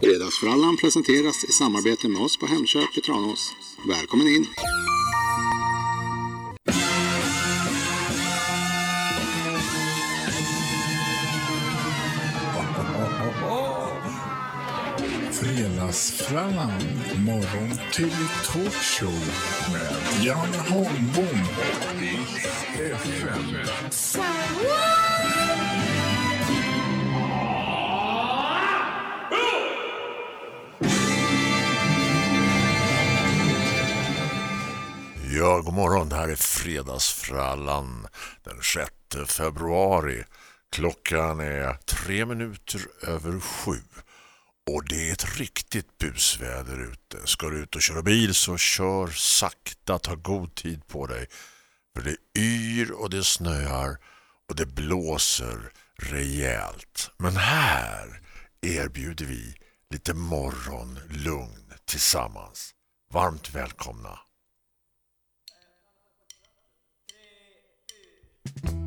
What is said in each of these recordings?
Fredagsfrallan presenteras i samarbete med oss på Hemköp i Tranås. Välkommen in! Fredagsfrallan, morgon till talkshow med Jan Holmbom och FM. Ja, god morgon. Det här är Fredagsfrallan den 6 februari. Klockan är tre minuter över sju. Och det är ett riktigt busväder ute. Ska du ut och köra bil så kör sakta, ta god tid på dig. För det yr och det snöar och det blåser rejält. Men här erbjuder vi lite morgonlugn tillsammans. Varmt välkomna. thank you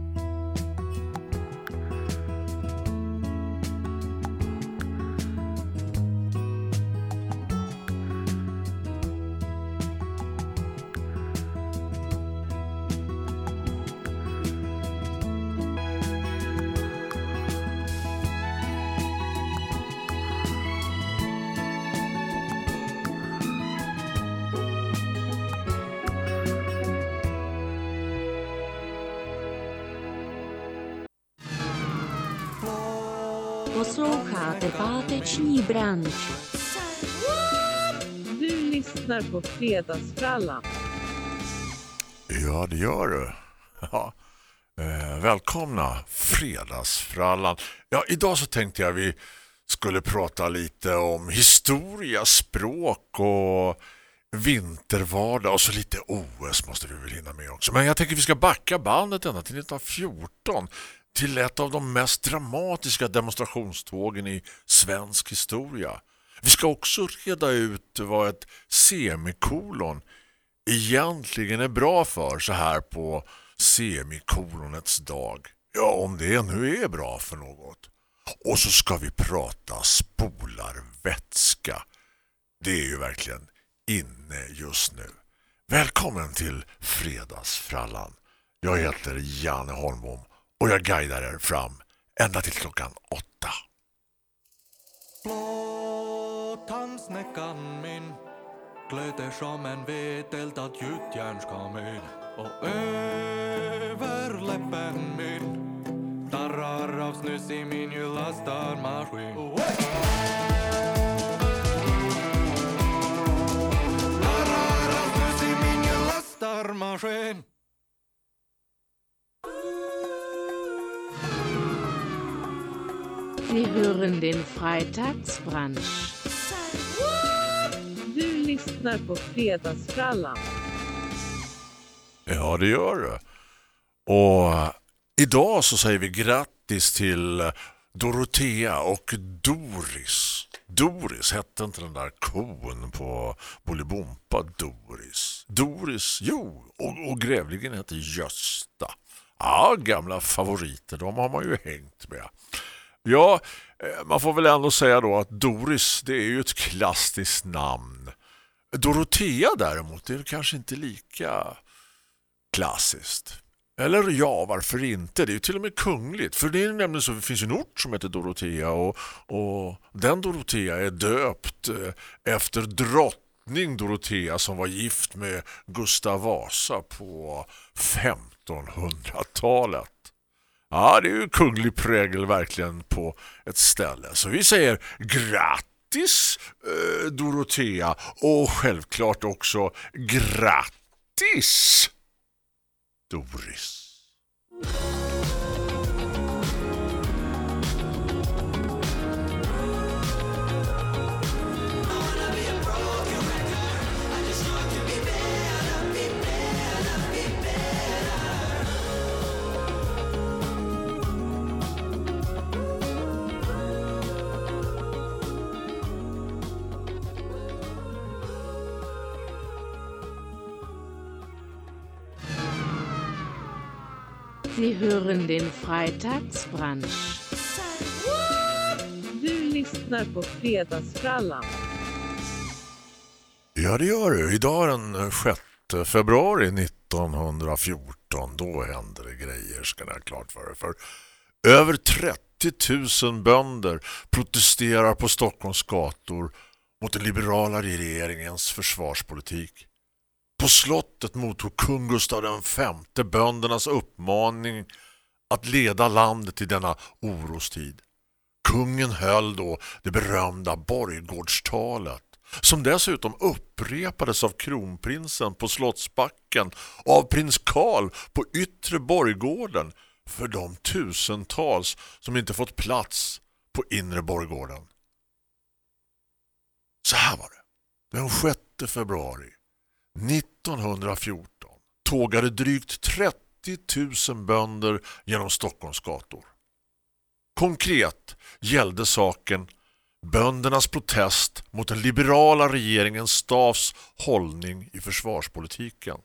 Posloucháte páteční branč. Du lyssnar på Fredagsfrallan. Ja, det gör du. Ja. Eh, välkomna Fredagsfrallan. Ja, idag så tänkte jag vi skulle prata lite om historia, språk och vintervardag och så lite OS måste vi väl hinna med också. Men jag tänker vi ska backa bandet ända till 1914 till ett av de mest dramatiska demonstrationstågen i svensk historia. Vi ska också reda ut vad ett semikolon egentligen är bra för så här på semikolonets dag. Ja, om det nu är bra för något. Och så ska vi prata spolarvätska. Det är ju verkligen inne just nu. Välkommen till Fredagsfrallan. Jag heter Janne Holmbom och jag guidar er fram ända till klockan åtta. Blåtandsnäckan min glöder som en veteldad gjutjärnskamin och över läppen min darrar av snus i min julastarmaskin. Darrar av snus Sie hören den Freitagsbrunch. Du lyssnar på Fredagsfrallan. Ja, det gör du. Och idag så säger vi grattis till Dorotea och Doris. Doris hette inte den där kon på Bolibompa Doris. Doris, jo, och, och grävlingen hette Gösta. Ja, gamla favoriter, de har man ju hängt med. Ja, eh, man får väl ändå säga då att Doris, det är ju ett klassiskt namn. Dorotea däremot, det är kanske inte lika klassiskt. Eller ja, varför inte? Det är ju till och med kungligt. För det är nämligen så, det finns en ort som heter Dorotea och, och den Dorotea är döpt eh, efter drottning Dorotea som var gift med Gustav Vasa på 1500-talet. Ja, det är ju kunglig prägel verkligen på ett ställe. Så vi säger grattis eh, Dorotea och självklart också grattis Doris. Sie hören den Freitagsbrunch. Du lyssnar på Fredagsfrallan. Ja, det gör du. Idag är den 6 februari 1914. Då händer det grejer, ska ni ha klart för er. För över 30 000 bönder protesterar på Stockholms gator mot den liberala regeringens försvarspolitik. På slottet mottog kung Gustav V böndernas uppmaning att leda landet i denna orostid. Kungen höll då det berömda borggårdstalet som dessutom upprepades av kronprinsen på Slottsbacken och av prins Karl på yttre borggården för de tusentals som inte fått plats på inre borggården. Så här var det. Den 6 februari 1914 tågade drygt 30 000 bönder genom Stockholms gator. Konkret gällde saken böndernas protest mot den liberala regeringens Stavs hållning i försvarspolitiken.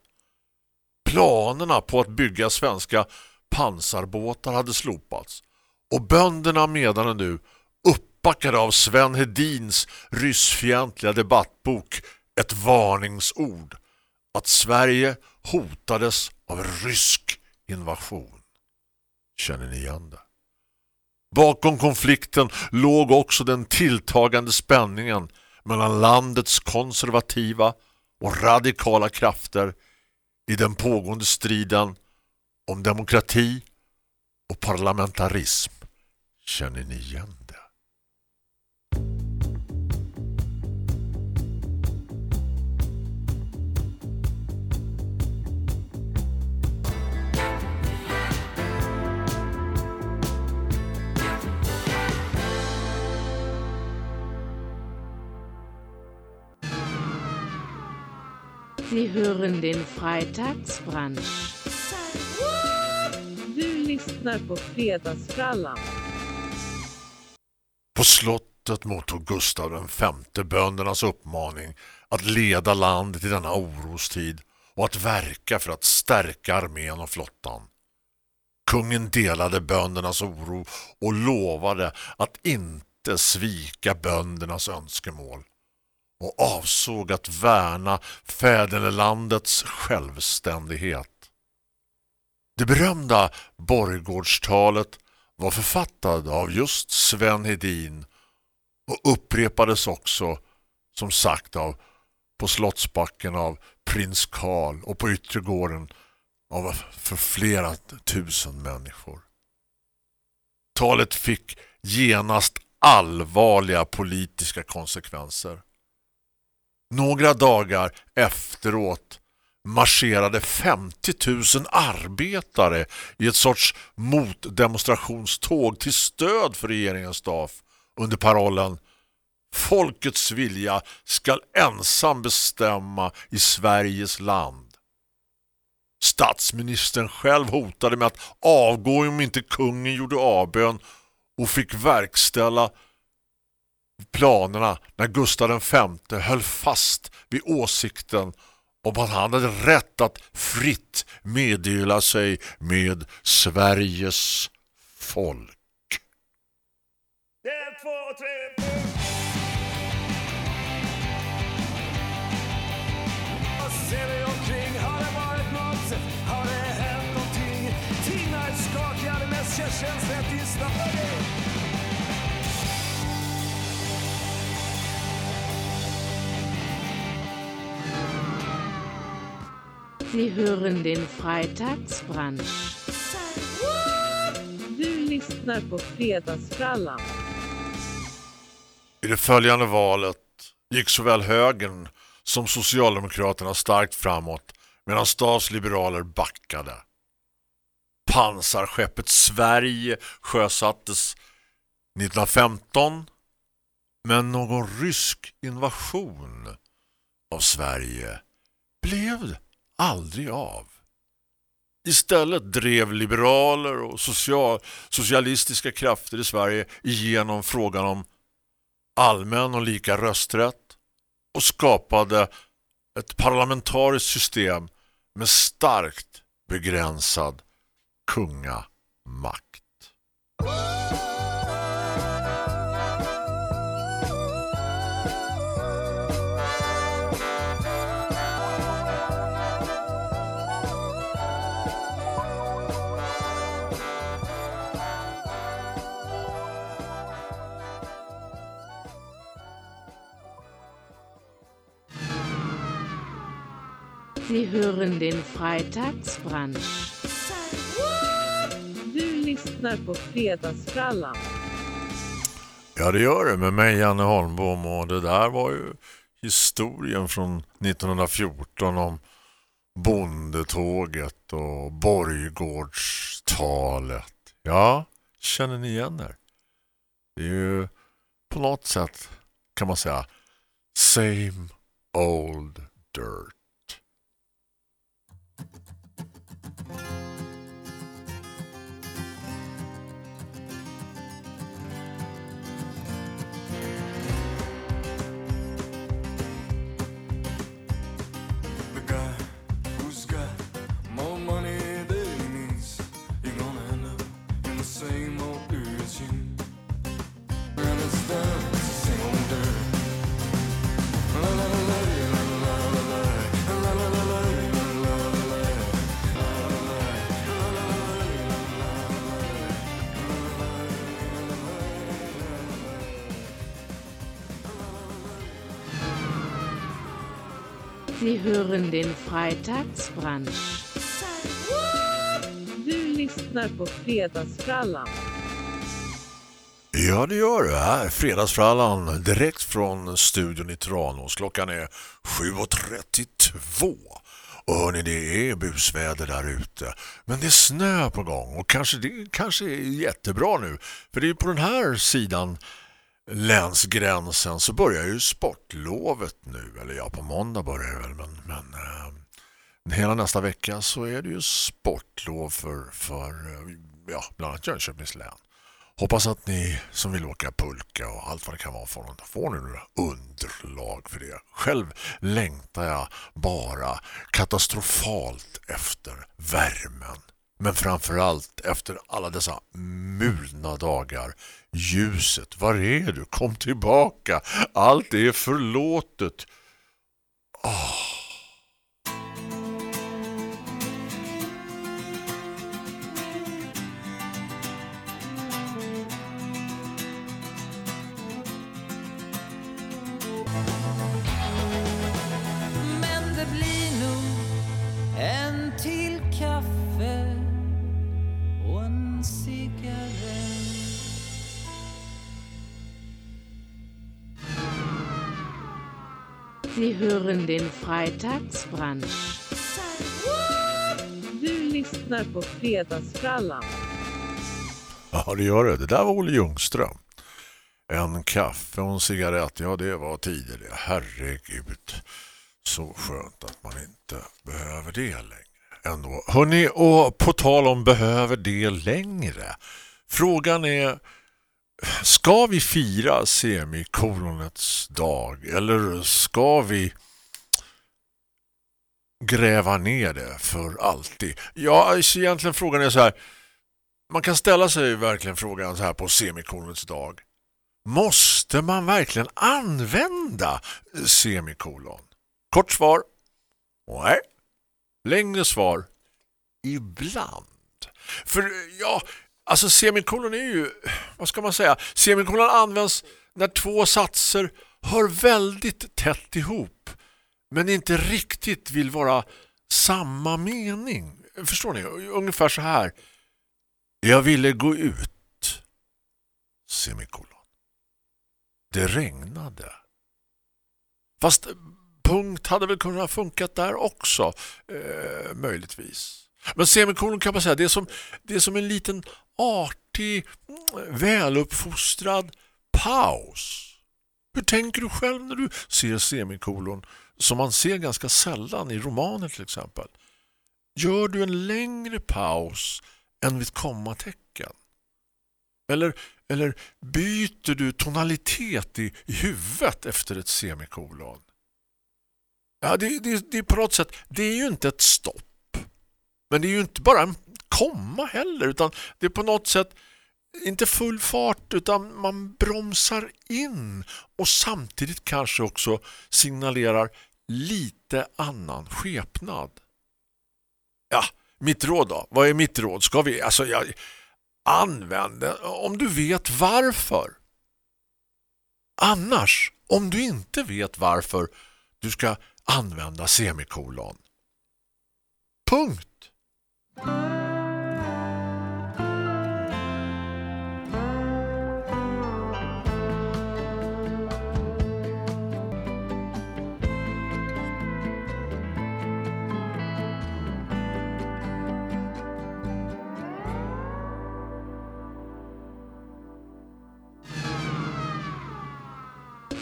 Planerna på att bygga svenska pansarbåtar hade slopats och bönderna menade nu uppbackade av Sven Hedins ryssfientliga debattbok ett varningsord att Sverige hotades av rysk invasion. Känner ni igen det? Bakom konflikten låg också den tilltagande spänningen mellan landets konservativa och radikala krafter i den pågående striden om demokrati och parlamentarism. Känner ni igen Sie hören den Freitagsbrunch. Du lyssnar på Fredagsfrallan. På slottet mottog Gustav V böndernas uppmaning att leda landet i denna orostid och att verka för att stärka armén och flottan. Kungen delade böndernas oro och lovade att inte svika böndernas önskemål och avsåg att värna fäderlandets självständighet. Det berömda borggårdstalet var författad av just Sven Hedin och upprepades också som sagt av på Slottsbacken av prins Karl och på Yttergården av för flera tusen människor. Talet fick genast allvarliga politiska konsekvenser. Några dagar efteråt marscherade 50 000 arbetare i ett sorts motdemonstrationståg till stöd för regeringens staff under parollen Folkets vilja skall ensam bestämma i Sveriges land. Statsministern själv hotade med att avgå om inte kungen gjorde avbön och fick verkställa planerna när Gustav V höll fast vid åsikten om att han hade rätt att fritt meddela sig med Sveriges folk. En, två, tre, Ser omkring, har det varit något? Har det hänt någonting? Mest känns rätt gissnat. Sie hören den Freitagsbrunch. Du lyssnar på Fredagsfrallan. I det följande valet gick såväl högern som Socialdemokraterna starkt framåt medan Stavs liberaler backade. Pansarskeppet Sverige sjösattes 1915 men någon rysk invasion av Sverige blev aldrig av. Istället drev liberaler och social, socialistiska krafter i Sverige igenom frågan om allmän och lika rösträtt och skapade ett parlamentariskt system med starkt begränsad kungamakt. Sie hören den Freitagsbrunch. Du lyssnar på Fredagsfrallan. Ja, det gör det med mig, Janne Holmbom. Och det där var ju historien från 1914 om bondetåget och borggårdstalet. Ja, känner ni igen er? Det är ju på något sätt, kan man säga, same old dirt. Sie hören den Freitagsbrunch. Du lyssnar på Fredagsfrallan. Ja, det gör det här. Fredagsfrallan direkt från studion i Tranås. Klockan är 7.32. Och hörni, det är busväder där ute. Men det är snö på gång och kanske det kanske är jättebra nu. För det är på den här sidan länsgränsen så börjar ju sportlovet nu. Eller ja, på måndag börjar det väl. Men, men eh, hela nästa vecka så är det ju sportlov för, för eh, ja, bland annat Jönköpings län. Hoppas att ni som vill åka pulka och allt vad det kan vara för något får nu några underlag för det. Själv längtar jag bara katastrofalt efter värmen. Men framförallt efter alla dessa mulna dagar. Ljuset, var är du? Kom tillbaka. Allt är förlåtet. Men Sie hören den Freitagsbrunch. Du lyssnar på Fredagsfrallan. Ja, det gör det. Det där var Olle Ljungström. En kaffe och en cigarett, ja det var tider det. Herregud. Så skönt att man inte behöver det längre. Ändå. Hörrni, och på tal om behöver det längre. Frågan är, ska vi fira semikolonets dag eller ska vi gräva ner det för alltid? Ja, så egentligen frågan är så här. Man kan ställa sig verkligen frågan så här på semikolonets dag. Måste man verkligen använda semikolon? Kort svar. Nej. Längre svar. Ibland. För ja, alltså semikolon är ju, vad ska man säga? Semikolon används när två satser hör väldigt tätt ihop men inte riktigt vill vara samma mening. Förstår ni? Ungefär så här. Jag ville gå ut. Semikolon. Det regnade. Fast punkt hade väl kunnat funkat där också. Eh, möjligtvis. Men semikolon kan man säga det är som, det är som en liten artig, väluppfostrad paus. Hur tänker du själv när du ser semikolon som man ser ganska sällan i romaner till exempel? Gör du en längre paus än vid kommatecken? Eller, eller byter du tonalitet i, i huvudet efter ett semikolon? Ja, det, det, det är på något sätt, det är ju inte ett stopp. Men det är ju inte bara en komma heller utan det är på något sätt inte full fart utan man bromsar in och samtidigt kanske också signalerar lite annan skepnad. Ja, mitt råd då? Vad är mitt råd? Ska vi, alltså jag använda om du vet varför. Annars, om du inte vet varför du ska använda semikolon, Punkt.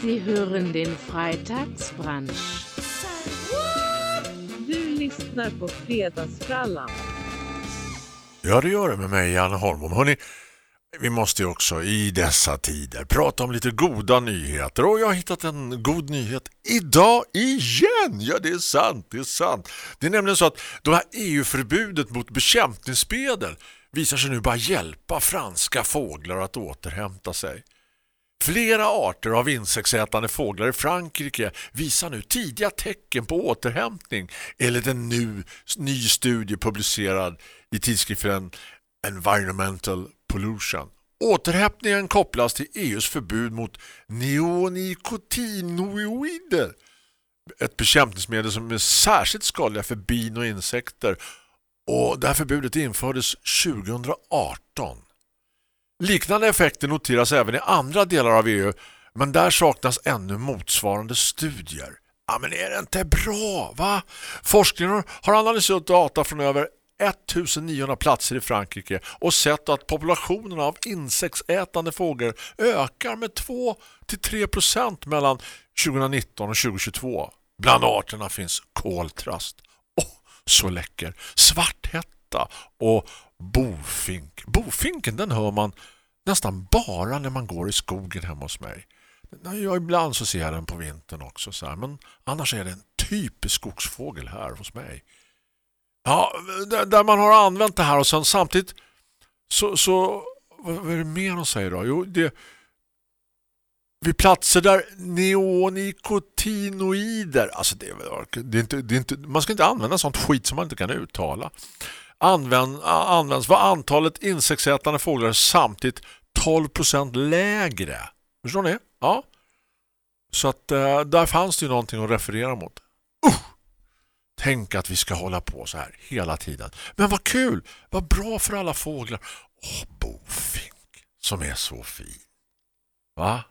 Sie hören den Freitagsbrunch. Du lyssnar på Fredagsfrallan. Ja, det gör det med mig, Janne Holmbom. Hörrni, vi måste ju också i dessa tider prata om lite goda nyheter. Och jag har hittat en god nyhet idag igen. Ja, det är sant, det är sant. Det är nämligen så att det här EU-förbudet mot bekämpningsmedel visar sig nu bara hjälpa franska fåglar att återhämta sig. Flera arter av insektsätande fåglar i Frankrike visar nu tidiga tecken på återhämtning enligt en nu ny studie publicerad i tidskriften Environmental Pollution. Återhämtningen kopplas till EUs förbud mot neonicotinoider, ett bekämpningsmedel som är särskilt skadliga för bin och insekter och det här förbudet infördes 2018. Liknande effekter noteras även i andra delar av EU men där saknas ännu motsvarande studier. Ja, men är det inte bra, va? Forskningen har analyserat data från över 1900 platser i Frankrike och sett att populationen av insektsätande fåglar ökar med 2-3% mellan 2019 och 2022. Bland arterna finns koltrast. Åh, så läcker. Svarthätta och bofink. Bofinken den hör man nästan bara när man går i skogen hemma hos mig. Ja, ibland så ser jag den på vintern också. Så här. Men annars är det en typisk skogsfågel här hos mig. Ja, där man har använt det här och sen samtidigt så, så vad är det mer de säger då? Jo, det vid platser där neonikotinoider... alltså det, det, är inte, det är inte, man ska inte använda sånt skit som man inte kan uttala använd, används var antalet insektsätande fåglar samtidigt 12% lägre. Förstår ni? Ja. Så att eh, där fanns det ju någonting att referera mot. Uh! Tänk att vi ska hålla på så här hela tiden. Men vad kul! Vad bra för alla fåglar. Åh, bofink som är så fin. Va?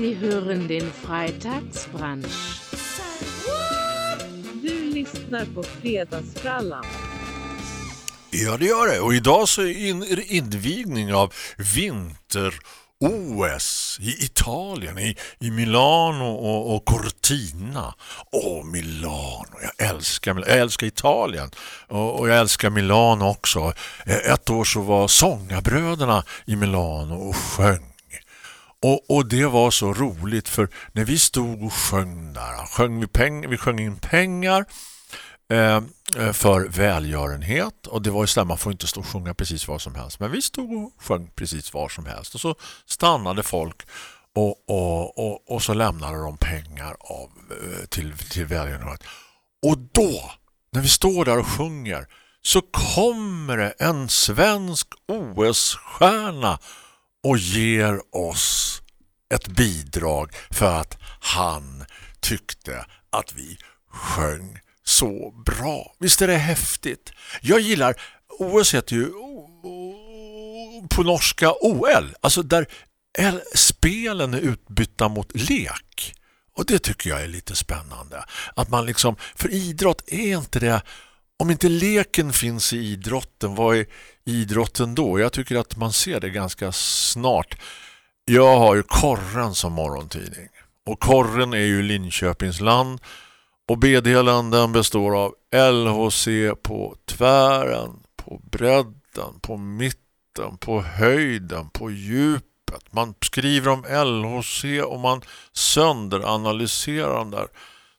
Sie hören den Freitagsbrunch. Du lyssnar på Fredagsfrallan. Ja, det gör det. Och idag så är det invigning av vinter-OS i Italien, i, i Milano och, och Cortina. Åh, Milano. Jag älskar, jag älskar Italien och, och jag älskar Milano också. Ett år så var sångarbröderna i Milano och sjöng. Och, och, det var så roligt för när vi stod och sjöng där, sjöng vi, peng, vi sjöng in pengar eh, eh, för välgörenhet. Och det var ju så man får inte stå och sjunga precis vad som helst. Men vi stod och sjöng precis vad som helst. Och så stannade folk och, och, och, och så lämnade de pengar av, eh, till, till välgörenhet. Och då, när vi står där och sjunger så kommer det en svensk OS-stjärna och ger oss ett bidrag för att han tyckte att vi sjöng så bra. Visst är det häftigt? Jag gillar, OS heter ju på norska OL, alltså där spelen är utbytta mot lek. Och det tycker jag är lite spännande. Att man liksom, för idrott är inte det om inte leken finns i idrotten, vad är idrotten då? Jag tycker att man ser det ganska snart. Jag har ju Korren som morgontidning. Och Korren är ju Linköpings land. Och B-delen består av LHC på tvären, på bredden, på mitten, på höjden, på djupet. Man skriver om LHC och man sönderanalyserar de där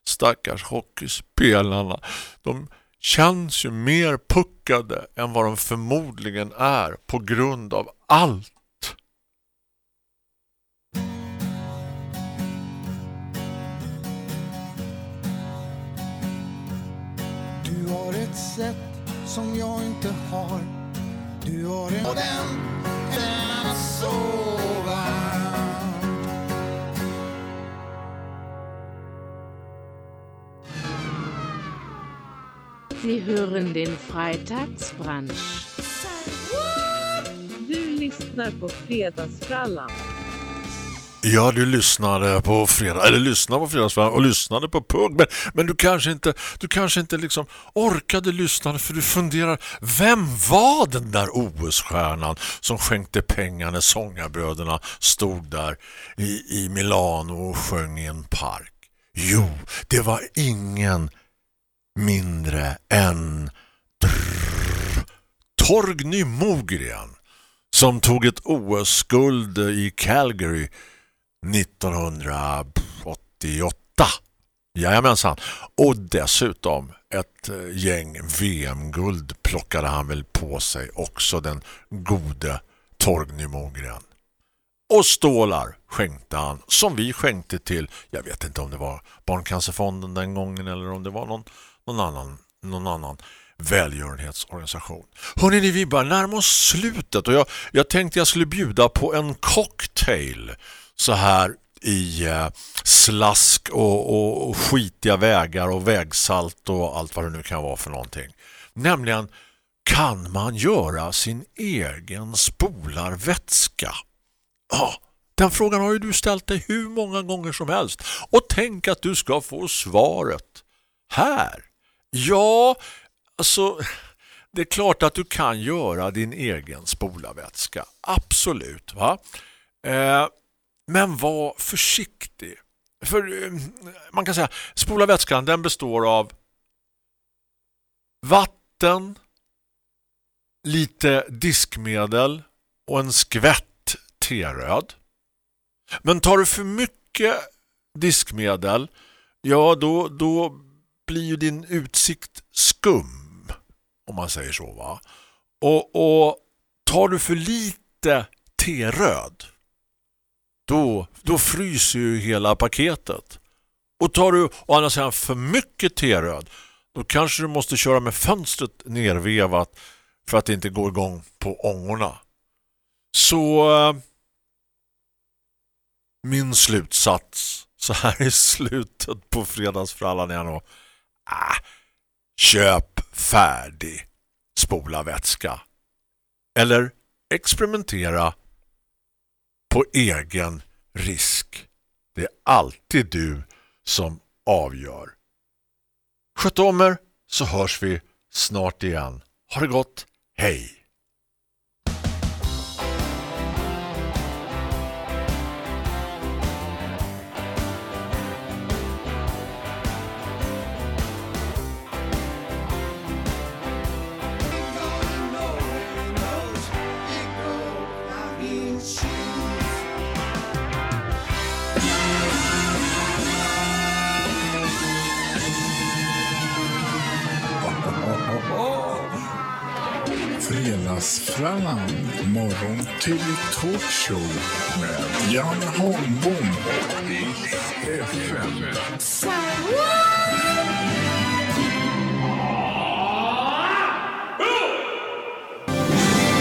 stackars hockeyspelarna. De känns ju mer puckade än vad de förmodligen är på grund av allt. Du har ett sätt som jag inte har. Du har en... Och den, Sie hören den Freitagsbrunch. Du lyssnar på Fredagsfrallan. Ja, du lyssnade på fredag, eller lyssnade på fredagsfram och lyssnade på pugg, men, men du kanske inte, du kanske inte liksom orkade lyssna för du funderar, vem var den där OS-stjärnan som skänkte pengar när sångarbröderna stod där i, i Milano och sjöng i en park? Jo, det var ingen mindre än Torgny Mogren som tog ett OS-guld i Calgary 1988. Jajamensan. Och dessutom ett eh, gäng VM-guld plockade han väl på sig också den gode Torgny Mogren. Och stålar skänkte han som vi skänkte till, jag vet inte om det var Barncancerfonden den gången eller om det var någon, någon annan någon annan välgörenhetsorganisation. Hörrni, ni, vi börjar närma oss slutet och jag, jag tänkte jag skulle bjuda på en cocktail så här i eh, slask och, och, och skitiga vägar och vägsalt och allt vad det nu kan vara för någonting. Nämligen, kan man göra sin egen spolarvätska? Ja, den frågan har ju du ställt dig hur många gånger som helst. Och tänk att du ska få svaret här. Ja, alltså det är klart att du kan göra din egen spolarvätska. Absolut, va? Eh, men var försiktig. För eh, man kan säga spolarvätskan den består av vatten, lite diskmedel och en skvätt teröd. Men tar du för mycket diskmedel, ja då, då blir ju din utsikt skum om man säger så va. Och, och tar du för lite teröd då, då fryser ju hela paketet. Och tar du å andra sidan för mycket T-röd, då kanske du måste köra med fönstret nervevat för att det inte går igång på ångorna. Så eh, min slutsats så här i slutet på fredagsfrallan är nog ah, köp färdig spola vätska. Eller experimentera på egen risk. Det är alltid du som avgör. Sköt om er så hörs vi snart igen. Ha det gott, hej! Fredagsfrallan, morgon till talkshow med Jan Holmbom i FM.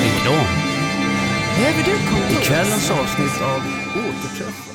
Reklam. Behöver du kontor? I kvällens avsnitt av Återträff